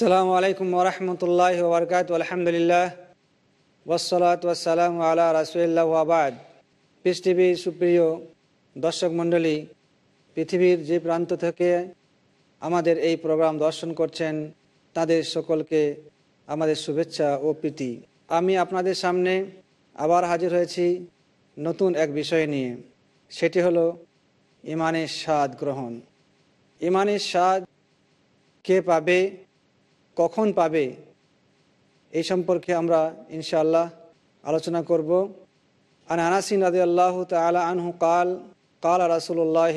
আসসালামু আলাইকুম ওরহমতুল্লাহ ওবরকাত আলহামদুলিল্লাহ ওসলাত ওয়াসালাম আলা রাসুল্লাহ আবাদ পিস টিভির সুপ্রিয় দর্শক মণ্ডলী, পৃথিবীর যে প্রান্ত থেকে আমাদের এই প্রোগ্রাম দর্শন করছেন, তাদের সকলকে আমাদের শুভেচ্ছা ও প্রীতি। আমি আপনাদের সামনে আবার হাজির হয়েছি নতুন এক বিষয় নিয়ে। সেটি হলো ইমানের স্বাদ গ্রহণ। ইমানের স্বাদ কে পাবে? কখন পাবে এই সম্পর্কে আমরা ইনশাআল্লাহ আলোচনা করব। আন আনাসিন রাজি আল্লাহ তালা আনহু কাল কাল রাসুল্লাহ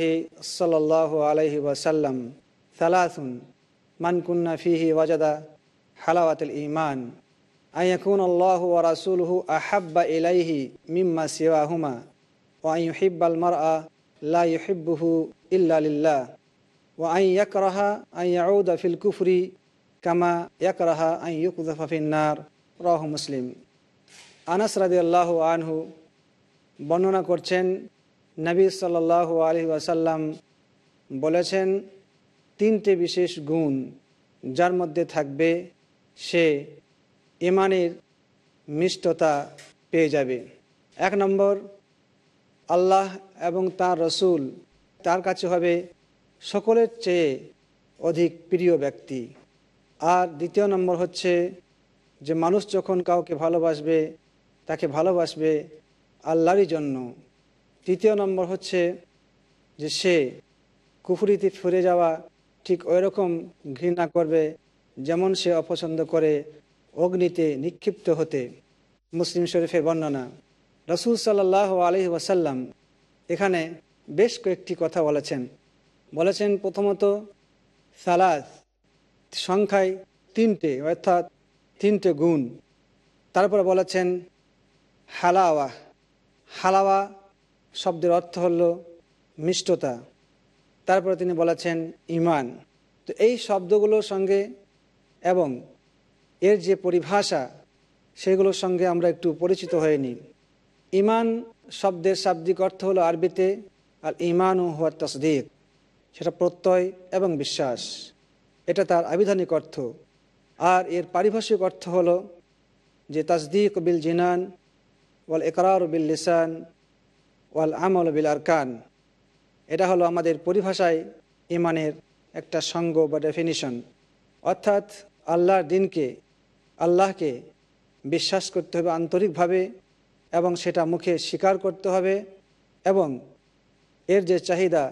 সাল্লাহ আলহি ওয়াসাল্লাম সালাসুন মান কুন্না ফিহি ওয়াজাদা হালাওয়াতুল ইমান আন ইয়াকুন আল্লাহ ওয়া রাসূলুহু আহাব্বা ইলাইহি মিম্মা সিওয়াহুমা ওয়া আন ইউহিব্বাল মারআ লা ইউহিব্বুহু ইল্লা লিল্লাহ ওয়া আন ইয়াকরাহা আন ইয়াউদা ফিল কুফরি কামা ইয়াকরাহা আন ইউকযাফা ফিন্নার রাহু মুসলিম আনাস রাজি আল্লাহ আনহু বর্ণনা করছেন, নবী সাল্লাল্লাহু আলাইহি ওয়াসাল্লাম বলেছেন, তিনটে বিশেষ গুণ যার মধ্যে থাকবে, সে ইমানের মিষ্টতা পেয়ে যাবে। এক নম্বর, আল্লাহ এবং তার রসুল, তার কাছে হবে সকলের চেয়ে অধিক প্রিয় ব্যক্তি। আর দ্বিতীয় নম্বর হচ্ছে যে মানুষ যখন কাউকে ভালোবাসবে, তাকে ভালোবাসবে আল্লাহরই জন্য। তৃতীয় নম্বর হচ্ছে যে সে কুফুরিতে ফিরে যাওয়া ঠিক ওই রকম ঘৃণা করবে যেমন সে অপছন্দ করে অগ্নিতে নিক্ষিপ্ত হতে। মুসলিম শরীফের বর্ণনা, রসুল সাল্লাহ আলহি ওয়াসাল্লাম এখানে বেশ কয়েকটি কথা বলেছেন। বলেছেন প্রথমত, সালাস সংখ্যায় তিনটে, অর্থাৎ তিনটে গুণ। তারপরে বলেছেন, হালাওয়া। হালাওয়া শব্দের অর্থ হল মিষ্টতা। তারপরে তিনি বলেছেন ইমান তো এই শব্দগুলোর সঙ্গে এবং এর যে পরিভাষা, সেগুলোর সঙ্গে আমরা একটু পরিচিত হয়ে নিই। ইমান শব্দের শাব্দিক অর্থ হলো আরবিতে আর ইমান ও হওয়ার তসদিক সেটা প্রত্যয় এবং বিশ্বাস। এটা তার আবিধানিক অর্থ। আর এর পারিভাষিক অর্থ হলো যে তাসদিক বিল জিনান, ওয়াল একরার বিল লিসান, ওয়াল আমল বিল আরকান। এটা হলো আমাদের পরিভাষায় ইমানের একটা সঙ্গ বা ডেফিনিশন অর্থাৎ আল্লাহর দিনকে, আল্লাহকে বিশ্বাস করতে হবে আন্তরিকভাবে এবং সেটা মুখে স্বীকার করতে হবে এবং এর যে চাহিদা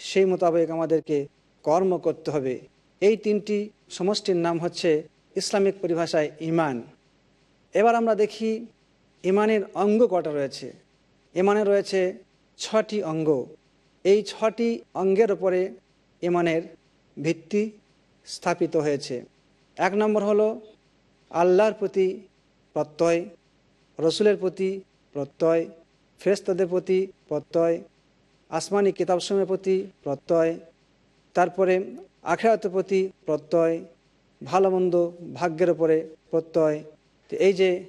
সেই মোতাবেক আমাদেরকে কর্ম করতে হবে। এই তিনটি সমষ্টির নাম হচ্ছে ইসলামিক পরিভাষায় ইমান। এবার আমরা দেখি ইমানের অঙ্গ কটা রয়েছে। ইমানে রয়েছে ছটি অঙ্গ। এই ছটি অঙ্গের ওপরে ইমানের ভিত্তি স্থাপিত হয়েছে। এক নম্বর হলো আল্লাহর প্রতি প্রত্যয়, রসুলের প্রতি প্রত্যয় ফেরেস্তাদের প্রতি প্রত্যয়, আসমানি কিতাবসমূহের প্রতি প্রত্যয়, তারপরে আখেরাতের প্রতি প্রত্যয় ভালো মন্দ ভাগ্যের ওপরে প্রত্যয়। তো এই যে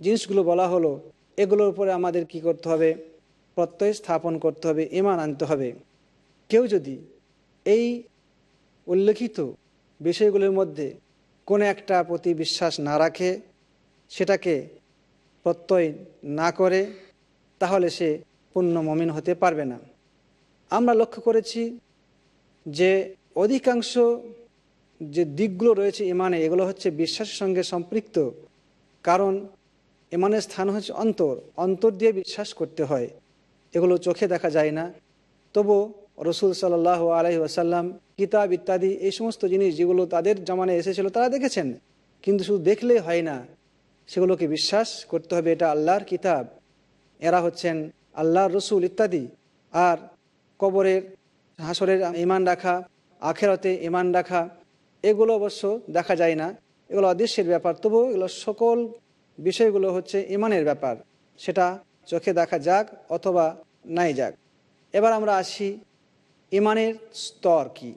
জিনিসগুলো বলা হলো, এগুলোর উপরে আমাদের কি করতে হবে? প্রত্যয় স্থাপন করতে হবে, ইমান আনতে হবে। কেউ যদি এই উল্লেখিত বিষয়গুলোর মধ্যে কোনো একটা প্রতি বিশ্বাস না রাখে, সেটাকে প্রত্যয় না করে, তাহলে সে পূর্ণ মমিন হতে পারবে না। আমরা লক্ষ্য করেছি যে অধিকাংশ যে দিকগুলো রয়েছে ইমানে, এগুলো হচ্ছে বিশ্বাসের সঙ্গে সম্পৃক্ত। কারণ ইমানের স্থান হচ্ছে অন্তর। অন্তর দিয়ে বিশ্বাস করতে হয়। এগুলো চোখে দেখা যায় না। তবু রসুল সাল্লাহ আলহি আসাল্লাম কিতাব ইত্যাদি, এই সমস্ত জিনিস যেগুলো তাদের জমানে এসেছিল, তারা দেখেছেন। কিন্তু শুধু দেখলে হয় না, সেগুলোকে বিশ্বাস করতে হবে। এটা আল্লাহর কিতাব। এরা হচ্ছেন আল্লাহর রসুল ইত্যাদি। আর কবরের হাসরের ইমান রাখা আখেরতে ইমান রাখা, এগুলো অবশ্য দেখা যায় না। এগুলো অদৃশ্যের ব্যাপার। তবু এগুলো সকল বিষয়গুলো হচ্ছে ইমানের ব্যাপার। সেটা চোখে দেখা যাক অথবা নাই যাক। এবার আমরা আসি, ইমানের স্তর কি?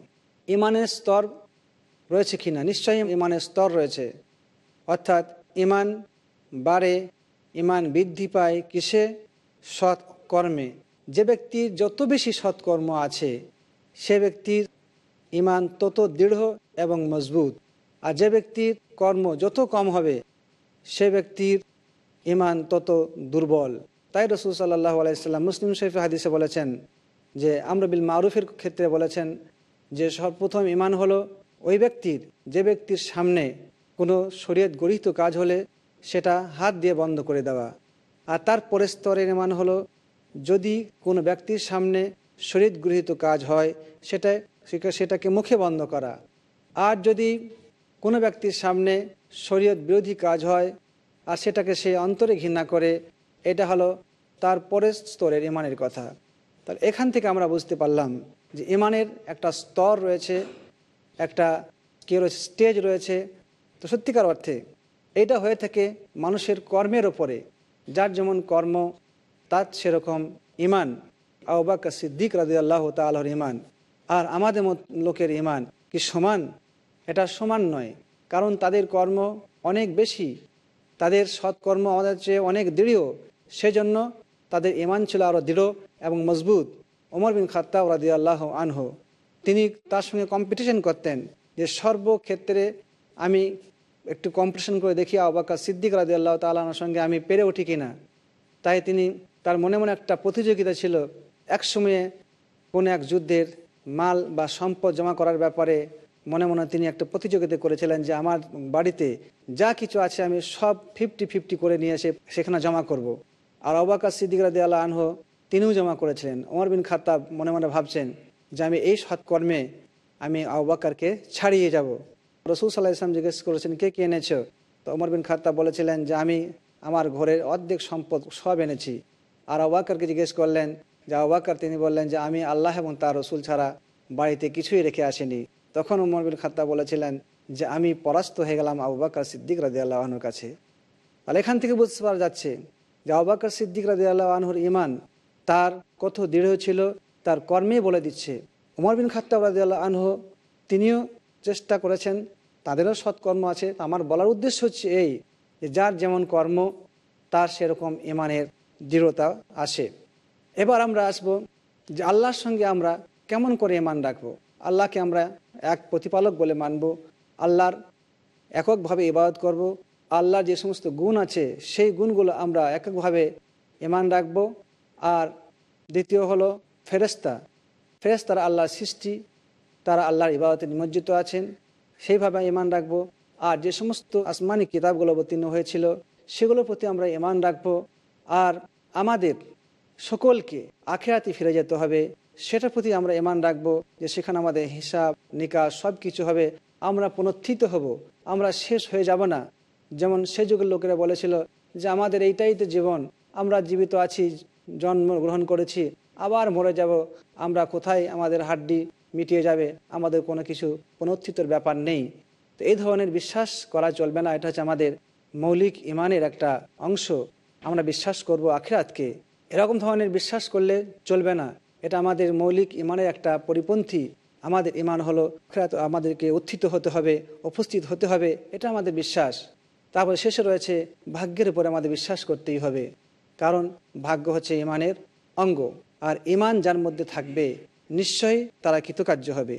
ইমানের স্তর রয়েছে কি না নিশ্চয়ই ইমানের স্তর রয়েছে। অর্থাৎ, ইমান বাড়ে, ইমান বৃদ্ধি পায় কিসে? সৎকর্মে। যে ব্যক্তির যত বেশি সৎকর্ম আছে, সে ব্যক্তির ইমান তত দৃঢ় এবং মজবুত। আর যে ব্যক্তির কর্ম যত কম হবে, সে ব্যক্তির ইমান তত দুর্বল। তাই রসুল সাল্লাহ আলাইসাল্লাম মুসলিম শরীফ হাদিসে বলেছেন যে, আমরা বিল মারুফের ক্ষেত্রে বলেছেন যে, সর্বপ্রথম ইমান হলো ওই ব্যক্তির, যে ব্যক্তির সামনে কোনো শরীয়ত গরিহিত কাজ হলে সেটা হাত দিয়ে বন্ধ করে দেওয়া। আর তার পরের স্তরের ইমান হলো, যদি কোনো ব্যক্তির সামনে শরীর গৃহীত কাজ হয় সেটা সেটাকে মুখে বন্ধ করা। আর যদি কোনো ব্যক্তির সামনে শরীয়ত বিরোধী কাজ হয় আর সেটাকে সে অন্তরে ঘৃণা করে, এটা হলো তার পরের স্তরের ইমানের কথা। তাহলে এখান থেকে আমরা বুঝতে পারলাম যে ইমানের একটা স্তর রয়েছে, একটা কে রয়েছে, স্টেজ রয়েছে। তো সত্যিকার অর্থে এটা হয়ে থাকে মানুষের কর্মের ওপরে যার যেমন কর্ম, তার সেরকম ইমান। আবাক্কা সিদ্দিক রাজি আল্লাহ তালহর ইমান। আর আমাদের মত লোকের ইমান কি সমান? এটা সমান নয়, কারণ তাদের কর্ম অনেক বেশি। তাদের সৎকর্ম আমাদের চেয়ে অনেক দৃঢ়। সেজন্য তাদের ইমান ছিল আরও দৃঢ় এবং মজবুত। ওমর বিন খাত্তাব রাজি আল্লাহ আনহ, তিনি তার সঙ্গে কম্পিটিশন করতেন যে সর্বক্ষেত্রে আমি একটু কম্পিটিশন করে দেখি আবাক্কা সিদ্দিক রাজি আল্লাহ তালানোর সঙ্গে আমি পেরে উঠি কিনা। তাই তিনি তার মনে মনে একটা প্রতিযোগিতা ছিল এক সময়ে কোনো এক যুদ্ধের মাল বা সম্পদ জমা করার ব্যাপারে মনে মনে তিনি একটা প্রতিযোগিতা করেছিলেন যে আমার বাড়িতে যা কিছু আছে আমি সব ফিফটি ফিফটি করে নিয়ে এসে সেখানে জমা করব। আর অবাকা সিদ্দিক রাদি আল্লাহ আনহ তিনিও জমা করেছিলেন। ওমর বিন খাত্তাব মনে মনে ভাবছেন যে আমি এই সৎকর্মে আমি আবাকারকে ছাড়িয়ে যাব। রসুল সাল্লাহ ইসলাম জিজ্ঞেস করেছেন, কে কে এনেছো? তো ওমর বিন খাত্তাব বলেছিলেন যে আমি আমার ঘরের অর্ধেক সম্পদ সব এনেছি। আর আবাকারকে জিজ্ঞেস করলেন যে আবাকার তিনি বললেন যে, আমি আল্লাহ এবং তার রসুল ছাড়া বাড়িতে কিছুই রেখে আসেনি। তখন উমর বিন খাত্তা বলেছিলেন যে, আমি পরাস্ত হয়ে গেলাম আবু বাকর সিদ্দিক রাজি আল্লাহনুর কাছে। তাহলে এখান থেকে বুঝতে পারা যাচ্ছে যে, আবু বাকর সিদ্দিক রাজি আল্লাহ ইমান তার কত দৃঢ় ছিল, তার কর্মে বলে দিচ্ছে। উমর বিন খাত্তাব রাজি আল্লাহ আনহু তিনিও চেষ্টা করেছেন, তাদেরও সৎকর্ম আছে। আমার বলার উদ্দেশ্য হচ্ছে এই যে, যার যেমন কর্ম, তার সেরকম ইমানের দৃঢ়তা আসে। এবার আমরা আসব যে আল্লাহর সঙ্গে আমরা কেমন করে ইমান রাখব। আল্লাহকে আমরা এক প্রতিপালক বলে মানব। আল্লাহর এককভাবে ইবাদত করব। আল্লাহর যে সমস্ত গুণ আছে, সেই গুণগুলো আমরা এককভাবে ইমান রাখব। আর দ্বিতীয় হলো ফেরেস্তা ফেরেস্তারা আল্লাহর সৃষ্টি, তারা আল্লাহর ইবাদতে নিমজ্জিত আছেন। সেইভাবে ইমান রাখব। আর যে সমস্ত আসমানি কিতাবগুলো অবতীর্ণ হয়েছিল, সেগুলোর প্রতি আমরা ইমান রাখব। আর আমাদের সকলকে আখেরাতে ফিরে যেতে হবে। সেটার প্রতি আমরা এমান রাখব যে সেখানে আমাদের হিসাব, নিকাশ সব কিছু হবে। আমরা পুনর্থিত হব। আমরা শেষ হয়ে যাব না। যেমন সে যুগের লোকেরা বলেছিল যে, আমাদের এইটাই তো জীবন। আমরা জীবিত আছি জন্ম গ্রহণ করেছি, আবার মরে যাব। আমরা কোথায় আমাদের হাড্ডি মিটিয়ে যাবে? আমাদের কোনো কিছু পুনর্থিতর ব্যাপার নেই। তো এই ধরনের বিশ্বাস করা চলবে না। এটা হচ্ছে আমাদের মৌলিক ইমানের একটা অংশ। আমরা বিশ্বাস করব আখিরাতকে। এরকম ধরনের বিশ্বাস করলে চলবে না। এটা আমাদের মৌলিক ইমানের একটা পরিপন্থী। আমাদের ইমান হলো আমাদেরকে উত্থিত হতে হবে, উপস্থিত হতে হবে, এটা আমাদের বিশ্বাস। তারপর শেষে রয়েছে ভাগ্যের উপরে আমাদের বিশ্বাস করতেই হবে। কারণ ভাগ্য হচ্ছে ইমানের অঙ্গ, আর ইমান যার মধ্যে থাকবে নিশ্চয় তারা কৃতকার্য হবে।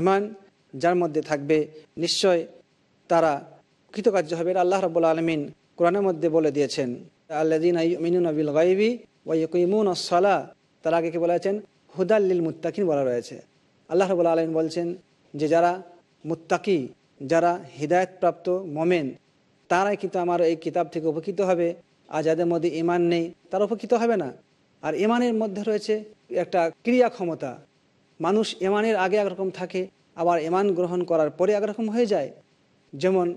ইমান যার মধ্যে থাকবে নিশ্চয় তারা কৃতকার্য হবে আল্লাহ রব আলমিন কোরআনের মধ্যে বলে দিয়েছেন। আল্লাদিন মিনুন আবিল গাইবি ওয়াইকুইমুন সালা, তার আগে কি বলেছেন? হুদাল্লিল মুত্তাকিন বলা রয়েছে। আল্লাহ রবুল আলমিন বলছেন যে যারা মুত্তাকি, যারা হৃদায়তপ্রাপ্ত মোমেন, তারাই কিন্তু আমার এই কিতাব থেকে উপকৃত হবে। আর যাদের মধ্যে ইমান নেই, তারা উপকৃত হবে না। আর ইমানের মধ্যে রয়েছে একটা ক্রিয়া ক্ষমতা। মানুষ ইমানের আগে একরকম থাকে, আবার ইমান গ্রহণ করার পরে একরকম হয়ে যায়। যেমন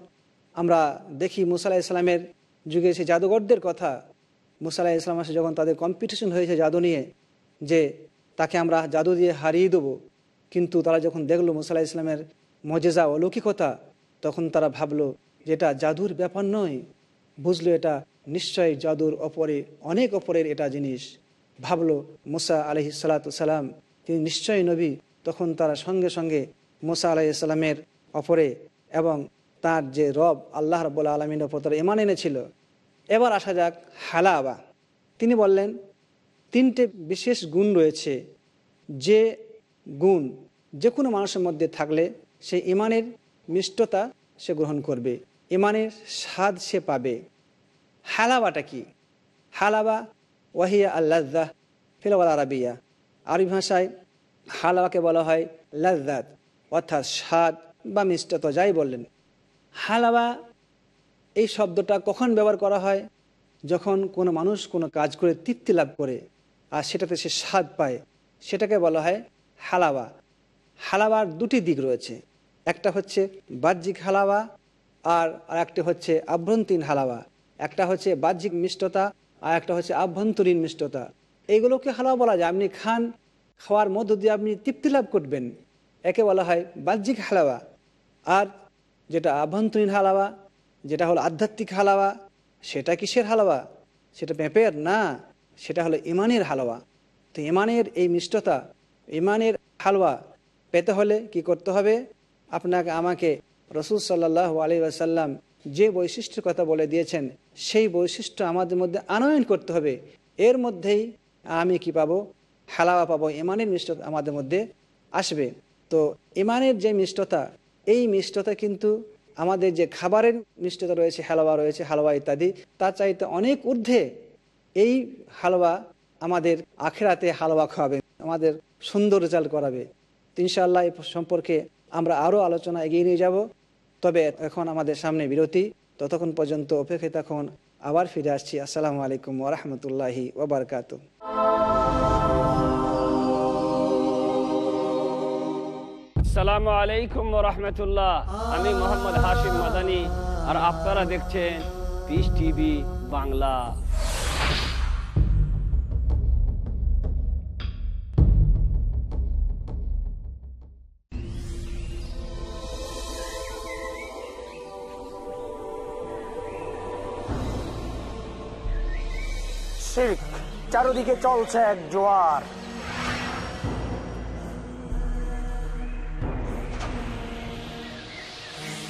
আমরা দেখি মুসা আলাহ ইসলামের যুগে সে জাদুঘরদের কথা মুসা আলাহ ইসলাম আসে যখন তাদের কম্পিটিশন হয়েছে জাদু নিয়ে, যে তাকে আমরা জাদু দিয়ে হারিয়ে দেবো। কিন্তু তারা যখন দেখল মুসা আলাহ ইসলামের মজেজা, অলৌকিকতা, তখন তারা ভাবলো যে এটা জাদুর ব্যাপার নয়। বুঝলো এটা নিশ্চয়ই জাদুর অপরে, অনেক অপরের এটা জিনিস। ভাবলো মুসা আলহি সালাতাম তিনি নিশ্চয়ই নবী। তখন তারা সঙ্গে সঙ্গে মুসা আলাইসাল্লামের অপরে এবং তার যে রব, আল্লাহ রব্বুল্লা আলমিনের ওপর তারা ইমান এনেছিল। এবার আসা যাক হালাবা। তিনি বললেন, তিনটে বিশেষ গুণ রয়েছে। যে গুণ যে কোনো মানুষের মধ্যে থাকলে সে ইমানের মিষ্টতা সে গ্রহণ করবে, ইমানের স্বাদ সে পাবে। হালাবাটা কি? হালাবা ওয়াহিয়া আল্লাহ ফিলওয়াল আরবিয়া। আরবি ভাষায় হালাবাকে বলা হয় লাজ্জাত, অর্থাৎ স্বাদ বা মিষ্টতা, যাই বললেন হালাবা এই শব্দটা কখন ব্যবহার করা হয়? যখন কোনো মানুষ কোনো কাজ করে তৃপ্তি লাভ করে, আর সেটাতে সে স্বাদ পায়, সেটাকে বলা হয় হালাবা হালাবার দুটি দিক রয়েছে। একটা হচ্ছে বাহ্যিক হালাবা আর আর একটা হচ্ছে আভ্যন্তরীণ হালাবা একটা হচ্ছে বাহ্যিক মিষ্টতা, আর একটা হচ্ছে আভ্যন্তরীণ মিষ্টতা। এইগুলোকে হালাওয়া বলা যায়। আপনি খান, খাওয়ার মধ্য দিয়ে আপনি তৃপ্তি লাভ করবেন। একে বলা হয় বাহ্যিক হালাওয়া। আর যেটা আভ্যন্তরীণ হালাওয়া যেটা হলো আধ্যাত্মিক হালাওয়া, সেটা কিসের হালাওয়া? সেটা পেঁপের না, সেটা হলো ইমানের হালুয়া তো ইমানের এই মিষ্টতা, ইমানের হালুয়া পেতে হলে কি করতে হবে? আপনাকে, আমাকে রসুল সাল্লাহ আলী আসাল্লাম যে বৈশিষ্ট্যের কথা বলে দিয়েছেন, সেই বৈশিষ্ট্য আমাদের মধ্যে আনয়ন করতে হবে। এর মধ্যেই আমি কি পাবো? হালাওয়া পাবো। ইমানের মিষ্টতা আমাদের মধ্যে আসবে। তো ইমানের যে মিষ্টতা, এই মিষ্টতা কিন্তু আমাদের যে খাবারের মিষ্টতা রয়েছে হালুয়া রয়েছে হালুয়া ইত্যাদি, তার চাইতে অনেক ঊর্ধ্বে এই হালুয়া আমাদের আখেরাতে হালুয়া খাওয়াবে, আমাদের সুন্দর রেজাল্ট করাবে। তো ইনশাআল্লাহ এই সম্পর্কে আমরা আরও আলোচনা এগিয়ে নিয়ে যাব। তবে এখন আমাদের সামনে বিরতি। ততক্ষণ পর্যন্ত অপেক্ষায় তখন আবার ফিরে আসছি। আসসালামু আলাইকুম ওরহমতুল্লাহি ওবরকাত আসসালামু আলাইকুম রহমতুল্লাহ। আমি মোহাম্মদ হাশিম মাদানি, আর আপনারা দেখছেন পিস টিভি বাংলা। চারদিকে চলছে এক জোয়ার।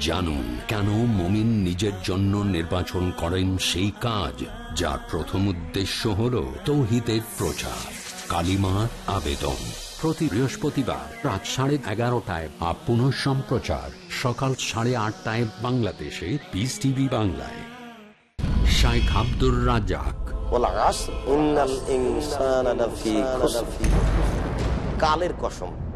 জানুন কেন মমিন নিজের জন্য নির্বাচন করেন সেই কাজ যার প্রথম উদ্দেশ্য হল তৌহিতের প্রচার। কালিমার আবেদন। প্রতি বৃহস্পতিবার রাত সাড়ে এগারোটায় আপন সম্প্রচার। সকাল সাড়ে আটটায় বাংলাদেশে পিস টিভি বাংলায়। শাইখ আব্দুর রাজাক কালের কসম।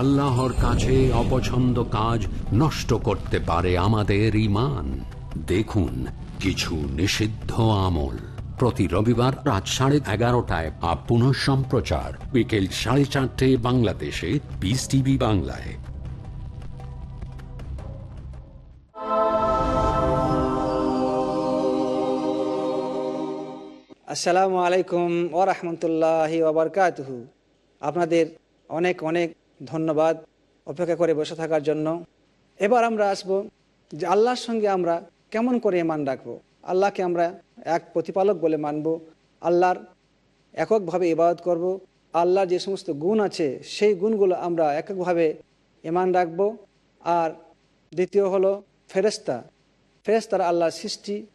আল্লাহর কাছে অপছন্দ কাজ নষ্ট করতে পারে আমাদের ইমান দেখুন, কিছু নিষিদ্ধ আমল। প্রতি রবিবার রাত সাড়ে এগারোটায় পুনঃ সম্প্রচার। বিকেল সাড়ে চারটে বাংলাদেশে পিস টিভি বাংলায়। আসসালামু আলাইকুম ওরহমতুল্লাহি ওবরকাতহু আপনাদের অনেক অনেক ধন্যবাদ অপেক্ষা করে বসে থাকার জন্য। এবার আমরা আসব যে আল্লাহর সঙ্গে আমরা কেমন করে ইমান রাখব। আল্লাহকে আমরা এক প্রতিপালক বলে মানব। আল্লাহর এককভাবে ইবাদত করব। আল্লাহর যে সমস্ত গুণ আছে, সেই গুণগুলো আমরা এককভাবে ইমান রাখব। আর দ্বিতীয় হলো ফেরেস্তা ফেরেস্তারা আল্লাহর সৃষ্টি,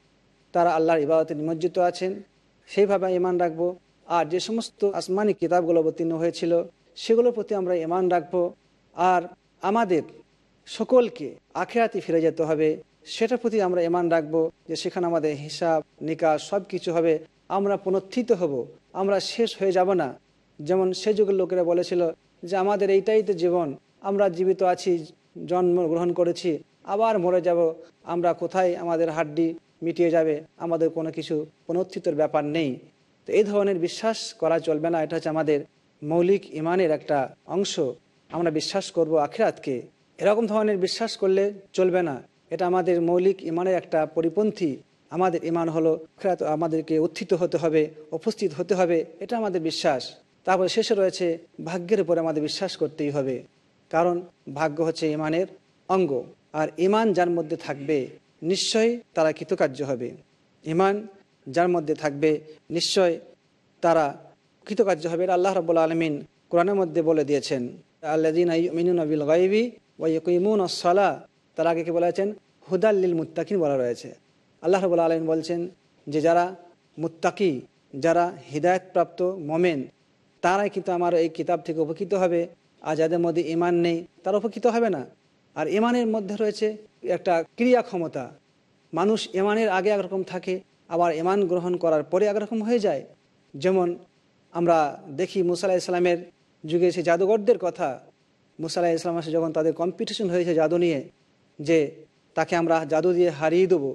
তারা আল্লাহর ইবাদতে নিমজ্জিত আছেন। সেইভাবে ইমান রাখব। আর যে সমস্ত আসমানি কিতাবগুলো অবতীর্ণ হয়েছিল সেগুলোর প্রতি আমরা ইমান রাখব আর আমাদের সকলকে আখেরাতে ফিরে যেতে হবে। সেটার প্রতি আমরা এমান রাখব যে সেখানে আমাদের হিসাব, নিকাশ সব কিছু হবে। আমরা পুনর্থিত হব। আমরা শেষ হয়ে যাব না। যেমন সে যুগের লোকেরা বলেছিল যে আমাদের এইটাই তো জীবন। আমরা জীবিত আছি, জন্ম গ্রহণ করেছি, আবার মরে যাব। আমরা কোথায় আমাদের হাড্ডি মিটিয়ে যাবে? আমাদের কোনো কিছু পুনর্থিতর ব্যাপার নেই। তো এই ধরনের বিশ্বাস করা চলবে না। এটা হচ্ছে আমাদের মৌলিক ইমানের একটা অংশ আমরা বিশ্বাস করব আখিরাতকে। এরকম ধরনের বিশ্বাস করলে চলবে না। এটা আমাদের মৌলিক ইমানের একটা পরিপন্থী। আমাদের ইমান হলো আখিরাত আমাদেরকে উত্থিত হতে হবে, উপস্থিত হতে হবে, এটা আমাদের বিশ্বাস। তারপরে শেষে রয়েছে ভাগ্যের উপরে আমাদের বিশ্বাস করতেই হবে। কারণ ভাগ্য হচ্ছে ইমানের অঙ্গ। আর ইমান যার মধ্যে থাকবে, নিশ্চয়ই তারা কৃতকার্য হবে। ইমান যার মধ্যে থাকবে নিশ্চয় তারা কৃতকার্য হবে, এটা আল্লাহ রব্বুল আলমিন কোরআনের মধ্যে বলে দিয়েছেন। আল্লাদিন গাইবি ওয়াইকুইমুন সালা, তার আগে কি বলেছেন হুদাল্লিল মুত্তাকিন বলা রয়েছে। আল্লাহ রবুল্লা আলমিন বলছেন যে যারা মুত্তাকি, যারা হৃদায়তপ্রাপ্ত মোমেন, তারাই কিন্তু আমার এই কিতাব থেকে উপকৃত হবে। আর যাদের মধ্যে ইমান নেই, তারা উপকৃত হবে না। আর ইমানের মধ্যে রয়েছে একটা ক্রিয়া ক্ষমতা। মানুষ ইমানের আগে একরকম থাকে, আবার ইমান গ্রহণ করার পরে একরকম হয়ে যায়। যেমন আমরা দেখি মুসাল্লাহ ইসলামের যুগে সে জাদুঘরদের কথা। মুসাল্লাহ ইসলামের সাথে যখন তাদের কম্পিটিশন হয়েছে জাদু নিয়ে, যে তাকে আমরা জাদু দিয়ে হারিয়ে দেবো।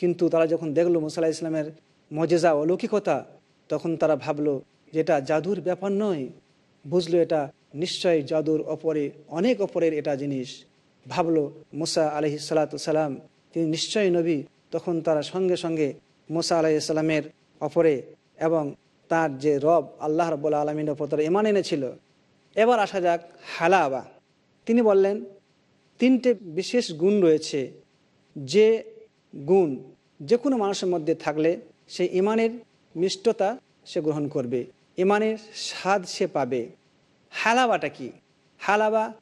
কিন্তু তারা যখন দেখল মুসাল্লাহ ইসলামের মজেজা, অলৌকিকতা, তখন তারা ভাবলো যে এটা জাদুর ব্যাপার নয়। বুঝলো এটা নিশ্চয় জাদুর অপরে, অনেক অপরের এটা জিনিস। ভাবলো মুসা আলহি সালাম, তিনি নিশ্চয়ই নবী। তখন তারা সঙ্গে সঙ্গে মুসা আলাইসাল্লামের অপরে এবং তার যে রব আল্লাহ রব্বুল্লা আলমিনের ওপর ইমান এনেছিল। এবার আসা যাক হালাবা। তিনি বললেন, তিনটে বিশেষ গুণ রয়েছে। যে গুণ যে কোনো মানুষের মধ্যে থাকলে সে ইমানের মিষ্টতা সে গ্রহণ করবে ইমানের স্বাদ সে পাবে। হালাবাটা কি? হালাবা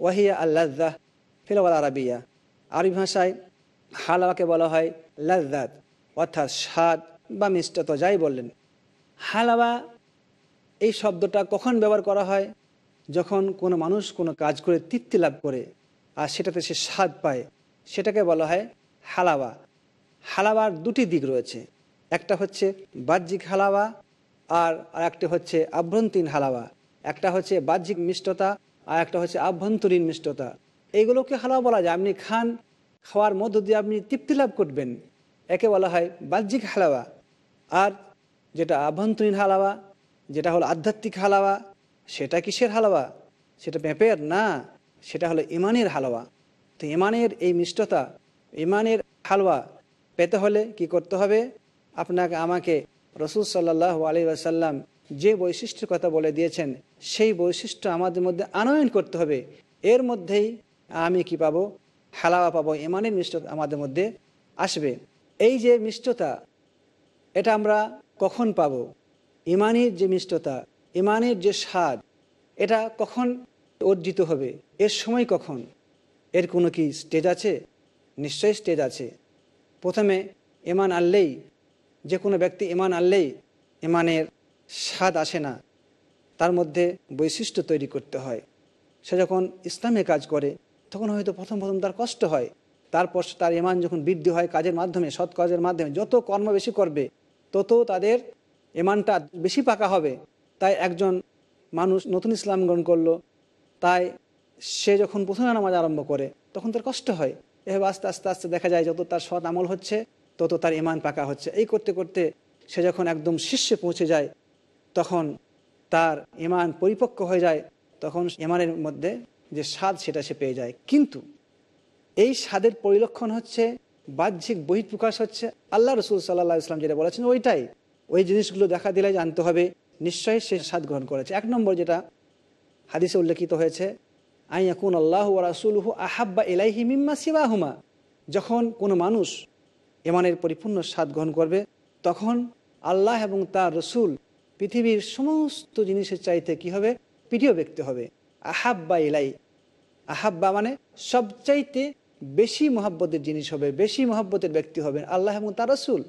ওয়াহিয়া আল্লাহ ফিলওয়াল আরবিয়া। আরবি ভাষায় হালাওয়াকে বলা হয় লাজ্জাত, অর্থাৎ স্বাদ বা মিষ্টতা, যাই বললেন হালাওয়া এই শব্দটা কখন ব্যবহার করা হয়? যখন কোনো মানুষ কোনো কাজ করে, তৃপ্তি লাভ করে, আর সেটাতে সে স্বাদ পায়, সেটাকে বলা হয় হালাওয়া হালাওয়ার দুটি দিক রয়েছে। একটা হচ্ছে বাহ্যিক হালাওয়া আর আর একটা হচ্ছে আভ্যন্তরীণ হালাওয়া একটা হচ্ছে বাহ্যিক মিষ্টতা, আর একটা হচ্ছে আভ্যন্তরীণ মিষ্টতা। এইগুলোকে হালাওয়া বলা যায়। আপনি খান, খাওয়ার মধ্য দিয়ে আপনি তৃপ্তি লাভ করবেন। একে বলা হয় বাহ্যিক হালাওয়া আর যেটা আভ্যন্তরীণ হালাওয়া, যেটা হলো আধ্যাত্মিক হালাওয়া, সেটা কিসের হালাওয়া? সেটা পেঁপের না, সেটা হলো ইমানের হালুয়া তো ইমানের এই মিষ্টতা, ইমানের হালুয়া পেতে হলে কি করতে হবে? আপনাকে, আমাকে রসুল সাল্লাহ আলী আসাল্লাম যে বৈশিষ্ট্যের কথা বলে দিয়েছেন, সেই বৈশিষ্ট্য আমাদের মধ্যে আনয়ন করতে হবে। এর মধ্যেই আমি কি পাবো? হালাওয়া পাবো। ইমানের মিষ্টতা আমাদের মধ্যে আসবে। এই যে মিষ্টতা এটা আমরা কখন পাব? ইমানের যে মিষ্টতা, ইমানের যে স্বাদ, এটা কখন অর্জিত হবে? এর সময় কখন? এর কোনো কি স্টেজ আছে? নিশ্চয়ই স্টেজ আছে। প্রথমে ইমান আনলেই, যে কোনো ব্যক্তি ইমান আনলেই ইমানের স্বাদ আসে না। তার মধ্যে বৈশিষ্ট্য তৈরি করতে হয়। সে যখন ইসলামে কাজ করে, তখন হয়তো প্রথম প্রথম তার কষ্ট হয়। তারপর তার ইমান যখন বৃদ্ধি হয় কাজের মাধ্যমে, সৎ কাজের মাধ্যমে, যত কর্ম বেশি করবে তত তাদের এমানটা বেশি পাকা হবে। তাই একজন মানুষ নতুন ইসলাম গ্রহণ করল, তাই সে যখন প্রথমে নামাজ আরম্ভ করে, তখন তার কষ্ট হয়। এভাবে আস্তে আস্তে আস্তে দেখা যায় যত তার সৎ আমল হচ্ছে, তত তার ইমান পাকা হচ্ছে। এই করতে করতে সে যখন একদম শীর্ষে পৌঁছে যায়, তখন তার ইমান পরিপক্ক হয়ে যায়, তখন ইমানের মধ্যে যে স্বাদ সেটা সে পেয়ে যায়। কিন্তু এই স্বাদের পরিলক্ষণ হচ্ছে বাহ্যিক বহিঃপ্রকাশ হচ্ছে। আল্লাহ রসুল সাল্লাহ ইসলাম যেটা বলেছেন, ওইটাই। ওই জিনিসগুলো দেখা দিলে জানতে হবে, নিশ্চয়ই সে স্বাদ গ্রহণ করেছে। এক নম্বর যেটা হাদিসে উল্লেখিত হয়েছে আইয়াকুন আল্লাহ রাসুলহু আহাব্বা এলাইহি মিম্মা সিবাহুমা যখন কোনো মানুষ এমানের পরিপূর্ণ স্বাদ গ্রহণ করবে, তখন আল্লাহ এবং তার রসুল পৃথিবীর সমস্ত জিনিসের চাইতে কি হবে? প্রিয় ব্যক্তি হবে। আহাব্বা এলাই আহাব্বা মানে সবচাইতে বেশি মহাব্বতের জিনিস হবে, বেশি মহাব্বতের ব্যক্তি হবেন আল্লাহ এবং তার রসুল।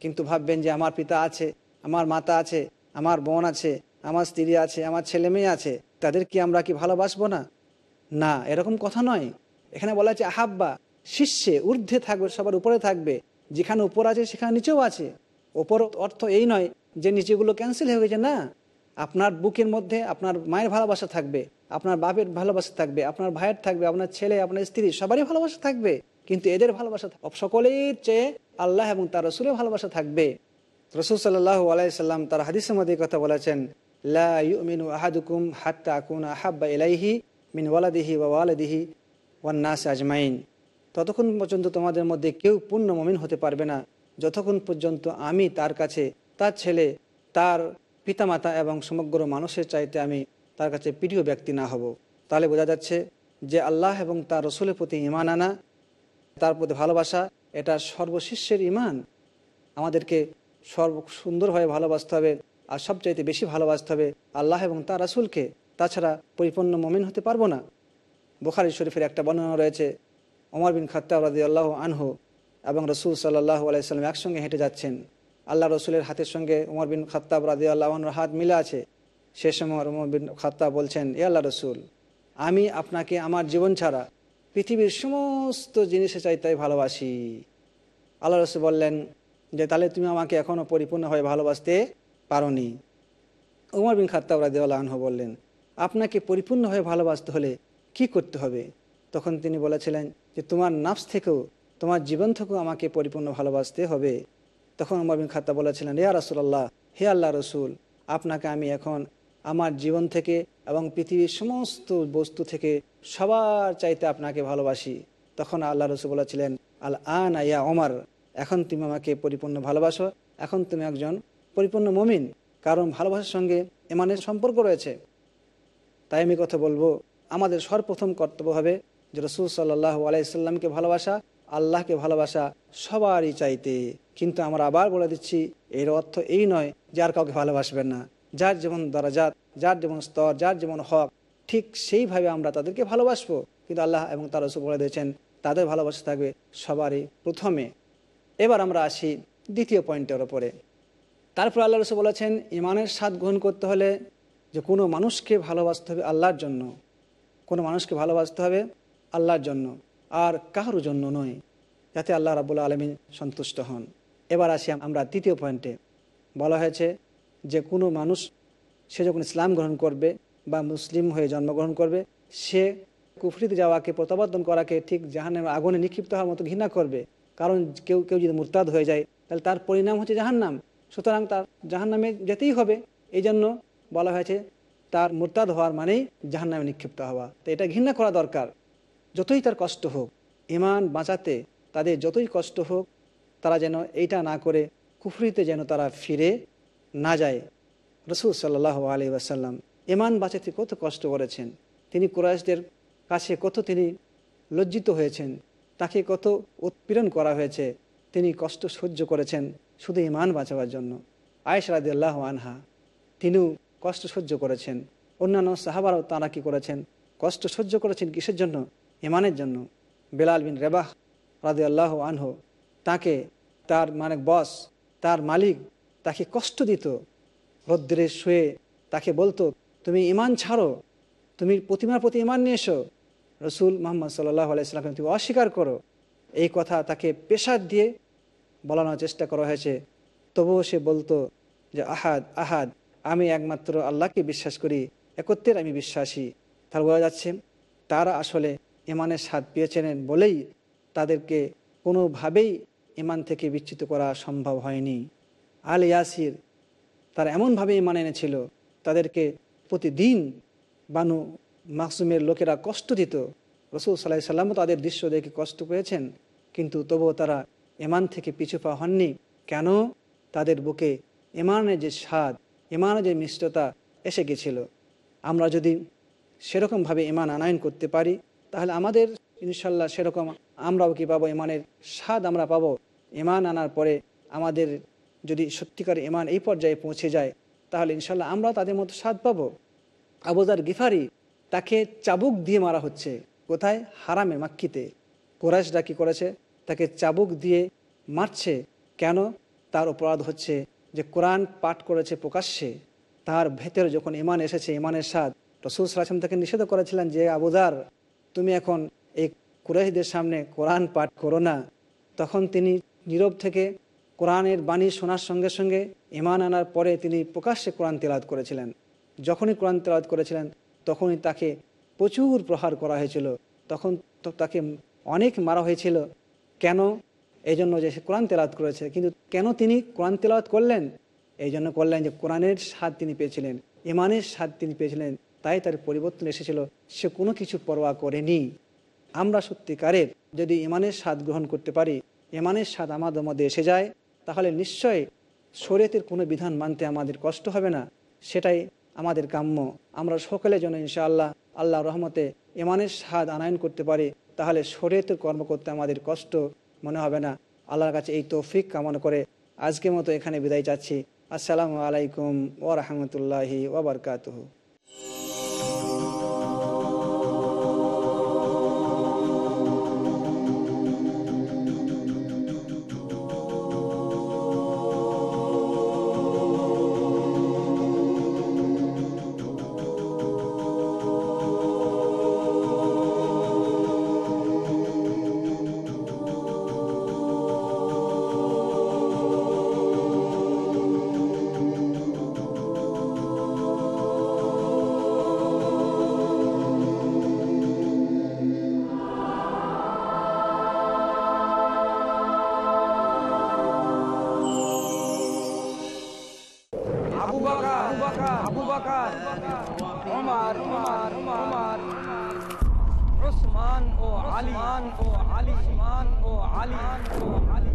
কিন্তু ভাববেন যে আমার পিতা আছে, আমার মাতা আছে, আমার বোন আছে, আমার স্ত্রী আছে, আমার ছেলে মেয়ে আছে, তাদের কি আমরা কি ভালোবাসবো না? না, এরকম কথা নয়। এখানে বলা আছে আহাব্বা শীর্ষে ঊর্ধ্বে থাকবে, সবার উপরে থাকবে। যেখানে উপর আছে, সেখানে নিচেও আছে। ওপর অর্থ এই নয় যে নিচেগুলো ক্যান্সেল হয়ে গেছে, না। আপনার বুকের মধ্যে, আপনার মায়ের ভালোবাসা থাকবে। আপনার বাপের ভালোবাসা থাকবে, আপনার ভাইয়ের থাকবে, আপনার ছেলে, আপনার স্ত্রী, সবারই ভালোবাসা থাকবে। কিন্তু এদের ভালোবাসা সকলের চেয়ে আল্লাহ এবং তার রসুলের ভালোবাসা থাকবে। রসুল সাল্লাহ আলাইসাল্লাম তার হাদিসের মধ্যে কথা বলেছেন, লা ইউমিনু আহাদুকুম হাত্তা আকুন আহাব্বা এলাইহি মিন ওয়ালাদিহি ওয়া ওয়ালাদিহি ওয়ান্নাস আজমাইন। ততক্ষণ পর্যন্ত তোমাদের মধ্যে কেউ পূর্ণ মমিন হতে পারবে না। যতক্ষণ পর্যন্ত আমি তার কাছে, তার ছেলে, তার পিতামাতা এবং সমগ্র মানুষের চাইতে আমি তার কাছে প্রিয় ব্যক্তি না হব। তাহলে বোঝা যাচ্ছে যে আল্লাহ এবং তার রসুলের প্রতি ইমান আনা, তার প্রতি ভালোবাসা, এটা সর্বশিষ্যের ইমান আমাদেরকে সর্ব সুন্দরভাবে ভালোবাসতে হবে আর সবচাইতে বেশি ভালোবাসতে হবে আল্লাহ এবং তার রাসুলকে। তাছাড়া পরিপূর্ণ মমিন হতে পারব না। বোখারি শরীফের একটা বর্ণনা রয়েছে অমর বিন খাত্তা রাজি আল্লাহ আনহু এবং রসুল সাল্লাহ আলাইসাল্লাম একসঙ্গে হেঁটে যাচ্ছেন। আল্লাহ রসুলের হাতের সঙ্গে উমর বিন খাত্তাব রাজি আল্লাহর হাত মিলে আছে। সে সময় উমর বিন খাত্তাব বলছেন, এ আল্লাহ রসুল, আমি আপনাকে আমার জীবন ছাড়া পৃথিবীর সমস্ত জিনিসে চাইতে ভালোবাসি। আল্লাহ রসুল বললেন যে, তাহলে তুমি আমাকে এখনও পরিপূর্ণভাবে ভালোবাসতে পারোনি। উমর বিন খাত্তাব রাজি আল্লাহ আনহু বললেন, আপনাকে পরিপূর্ণভাবে ভালোবাসতে হলে কি করতে হবে? তখন তিনি বলেছিলেন যে, তোমার নাফস থেকেও, তোমার জীবন থেকেও আমাকে পরিপূর্ণ ভালোবাসতে হবে। তখন উমর বিন খাত্তা বলেছিলেন হে রাসুল্লাহ হে আল্লাহ রসুল, আপনাকে আমি এখন আমার জীবন থেকে এবং পৃথিবীর সমস্ত বস্তু থেকে সবার চাইতে আপনাকে ভালোবাসি। তখন আল্লাহ রসুল বলেছিলেন আল আন আয়া ওমর এখন তুমি আমাকে পরিপূর্ণ ভালোবাসো। এখন তুমি একজন পরিপূর্ণ মমিন, কারণ ভালোবাসার সঙ্গে এমানের সম্পর্ক রয়েছে। তাই আমি কথা বলব, আমাদের সর্বপ্রথম কর্তব্য হবে যে রসুল সাল্লাহ আলাইসাল্লামকে ভালোবাসা, আল্লাহকে ভালোবাসা সবারই চাইতে। কিন্তু আমরা আবার বলে দিচ্ছি, এর অর্থ এই নয় যে আর কাউকে ভালোবাসবেন না। যার যেমন দরাজাত, যার যেমন স্তর, যার যেমন হক, ঠিক সেইভাবে আমরা তাদেরকে ভালোবাসবো। কিন্তু আল্লাহ এবং তার রসুল বলে দিয়েছেন, তাদের ভালোবাসা থাকবে সবারই প্রথমে। এবার আমরা আসি দ্বিতীয় পয়েন্টের ওপরে তারপর আল্লাহ রসুল বলেছেন, ইমানের স্বাদ গ্রহণ করতে হলে যে কোনো মানুষকে ভালোবাসতে হবে আল্লাহর জন্য। কোনো মানুষকে ভালোবাসতে হবে আল্লাহর জন্য, আর কারোর জন্য নয়, যাতে আল্লাহ রাবুল্লা আলমী সন্তুষ্ট হন। এবার আসি আমরা তৃতীয় পয়েন্টে। বলা হয়েছে যে কোনো মানুষ, সে যখন ইসলাম গ্রহণ করবে বা মুসলিম হয়ে জন্মগ্রহণ করবে, সে কুফরিতে যাওয়াকে প্রত্যাবর্তন করাকে ঠিক জাহান্নামের আগুনে নিক্ষিপ্ত হওয়ার মতো ঘৃণা করবে। কারণ কেউ কেউ যদি মুরতাদ হয়ে যায়, তাহলে তার পরিণাম হচ্ছে জাহান্নাম। সুতরাং তার জাহান্নামে যেতেই হবে। এই জন্য বলা হয়েছে, তার মুরতাদ হওয়ার মানেই জাহান্নামে নিক্ষিপ্ত হওয়া। তো এটা ঘৃণা করা দরকার। যতই তার কষ্ট হোক ইমান বাঁচাতে তাদের যতই কষ্ট হোক, তারা যেন এইটা না করে কুফরিতে যেন তারা ফিরে না যায়। রসুল সাল্লাহ আলী আসাল্লাম ইমান বাঁচাতে কত কষ্ট করেছেন। তিনি কুরাইশদের কাছে কত তিনি লজ্জিত হয়েছেন। তাকে কত উৎপীড়ন করা হয়েছে। তিনি কষ্ট সহ্য করেছেন শুধু ইমান বাঁচাবার জন্য। আয়েশ রাদি আল্লাহ আনহা তিনিও কষ্ট সহ্য করেছেন। অন্যান্য সাহাবারাও তাঁরা কি করেছেন? কষ্ট সহ্য করেছেন কিসের জন্য? ইমানের জন্য। বেলাল বিন রেবাহ রাদে আল্লাহ আনহ তাকে তার মানে বস তার মালিক তাকে কষ্ট দিত। রদ্রে শুয়ে তাকে বলতো, তুমি ইমান ছাড়ো, তুমি প্রতিমার প্রতি ইমান নিয়ে এসো। রসুল মোহাম্মদ সাল্লাহ আলাইসালাম তুমি অস্বীকার করো। এই কথা তাকে পেশার দিয়ে বলানোর চেষ্টা করা হয়েছে। তবুও সে বলতো যে, আহাদ আহাদ, আমি একমাত্র আল্লাহকে বিশ্বাস করি একত্রের আমি বিশ্বাসী। তার বোঝা যাচ্ছে, তারা আসলে ইমানের স্বাদ পেয়েছেন বলেই তাদেরকে কোনোভাবেই ইমান থেকে বিচ্যুত করা সম্ভব হয়নি। আল ইয়াসির তারা এমনভাবে ইমান এনেছিল, তাদেরকে প্রতিদিন বানু মাসুমের লোকেরা কষ্ট দিত। রসুল সাল্লাহ সাল্লামও তাদের দৃশ্য দেখে কষ্ট পেয়েছেন, কিন্তু তবুও তারা এমান থেকে পিছু পা হননি। কেন? তাদের বুকে এমানের যে স্বাদ এমানের যে মিষ্টতা এসে গেছিল। আমরা যদি সেরকমভাবে ইমান আনায়ন করতে পারি, তাহলে আমাদের ইনশাল্লাহ সেরকম আমরাও কি পাবো? ইমানের স্বাদ আমরা পাবো। ইমান আনার পরে আমাদের যদি সত্যিকার ইমান এই পর্যায়ে পৌঁছে যায়, তাহলে ইনশাল্লাহ আমরাও তাদের মতো স্বাদ পাবো। আবুজার গিফারি তাকে চাবুক দিয়ে মারা হচ্ছে, কোথায়? হারামে মাক্কিতে। কোরাইশরা কি করেছে? তাকে চাবুক দিয়ে মারছে। কেন? তার অপরাধ হচ্ছে যে কোরআন পাঠ করেছে প্রকাশ্যে। তার ভেতরে যখন ইমান এসেছে ইমানের স্বাদ, রসুল সালাম তাকে নিষেধ করেছিলেন যে আবুদার তুমি এখন এই কুরাইশদের সামনে কোরআন পাঠ করো না। তখন তিনি নীরব থেকে কোরআনের বাণী শোনার সঙ্গে সঙ্গে ইমান আনার পরে তিনি প্রকাশ্যে কোরআন তেলাদ করেছিলেন। যখনই কোরআন তেলাদ করেছিলেন, তখনই তাকে প্রচুর প্রহার করা হয়েছিল। তখন তাকে অনেক মারা হয়েছিল। কেন? এই জন্য যে সে কোরআন তেলাওয়াত করেছে। কিন্তু কেন তিনি কোরআন তেলাওয়াত করলেন? এই জন্য করলেন যে কোরআনের স্বাদ তিনি পেয়েছিলেন, ইমানের স্বাদ তিনি পেয়েছিলেন, তাই তার পরিবর্তন এসেছিল। সে কোনো কিছু পরোয়া করেনি। আমরা সত্যিকারের যদি ইমানের স্বাদ গ্রহণ করতে পারি, ইমানের স্বাদ আমাদের মধ্যে এসে যায়। তাহলে নিশ্চয় শরীয়তের কোনো বিধান মানতে আমাদের কষ্ট হবে না। সেটাই আমাদের কাম্য। আমরা সকলের জন্য ইনশাআল্লাহ আল্লাহ রহমতে এমানের স্বাদ আনায়ন করতে পারি, তাহলে শরীয়তের কর্ম করতে আমাদের কষ্ট মনে হবে না। আল্লাহর কাছে এই তৌফিক কামনা করে আজকের মতো এখানে বিদায় চাচ্ছি আসসালামু আলাইকুম ও রহমতুল্লাহি ওবরকাতহ ওমর ওমর ওমর। উসমান ও ও ও ও আলী।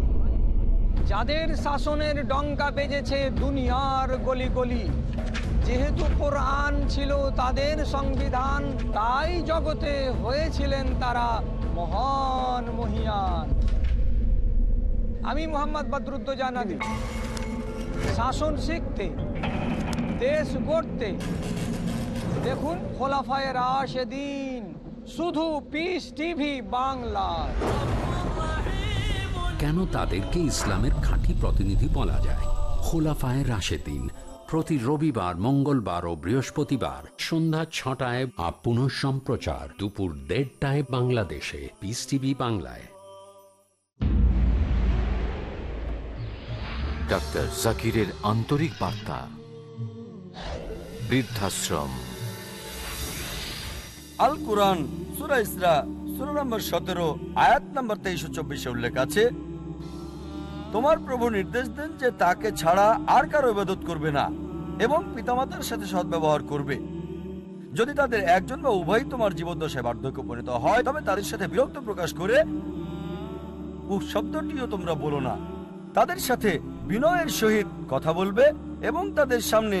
যাদের শাসনের ডঙ্কা বেজেছে দুনিয়ার গলি গলি যেহেতু কোরআন ছিল তাদের সংবিধান, তাই জগতে হয়েছিলেন তারা মহান মহিয়ান। আমি মোহাম্মদ বদরুদ্দোজানাদি শাসন শিখতে দেশ গড়তে। দেখুন খোলাফায় রাশেদিন শুধু পিস টিভি বাংলায়। কেন তাদেরকে ইসলামের খাঁটি প্রতিনিধি বলা যায়? খোলাফায় রাশেদিন প্রতি রবিবার মঙ্গলবার ও বৃহস্পতিবার সন্ধ্যা ছটায় আপ পুনঃ সম্প্রচার দুপুর দেড়টায় বাংলাদেশে পিস টিভি বাংলায়। ডাক্তার জাকিরের আন্তরিক বার্তা। বৃদ্ধাশ্রম। আল কোরআন, সুরা সুরা নম্বর সতেরো, আয়াত নম্বর তেইশ চব্বিশে উল্লেখ আছে, তোমার প্রভু নির্দেশ দেন যে তাকে ছাড়া আর কারও ইবাদত করবে না এবং পিতামাতার সাথে সদ্ব্যবহার করবে। যদি তাদের একজন বা উভয় তোমার জীবদ্দশায় বার্ধক্য পরিণত হয়, তবে তাদের সাথে বিরক্ত প্রকাশ করে শব্দটিও তোমরা বলো না। তাদের সাথে বিনয়ের সহিত কথা বলবে এবং তাদের সামনে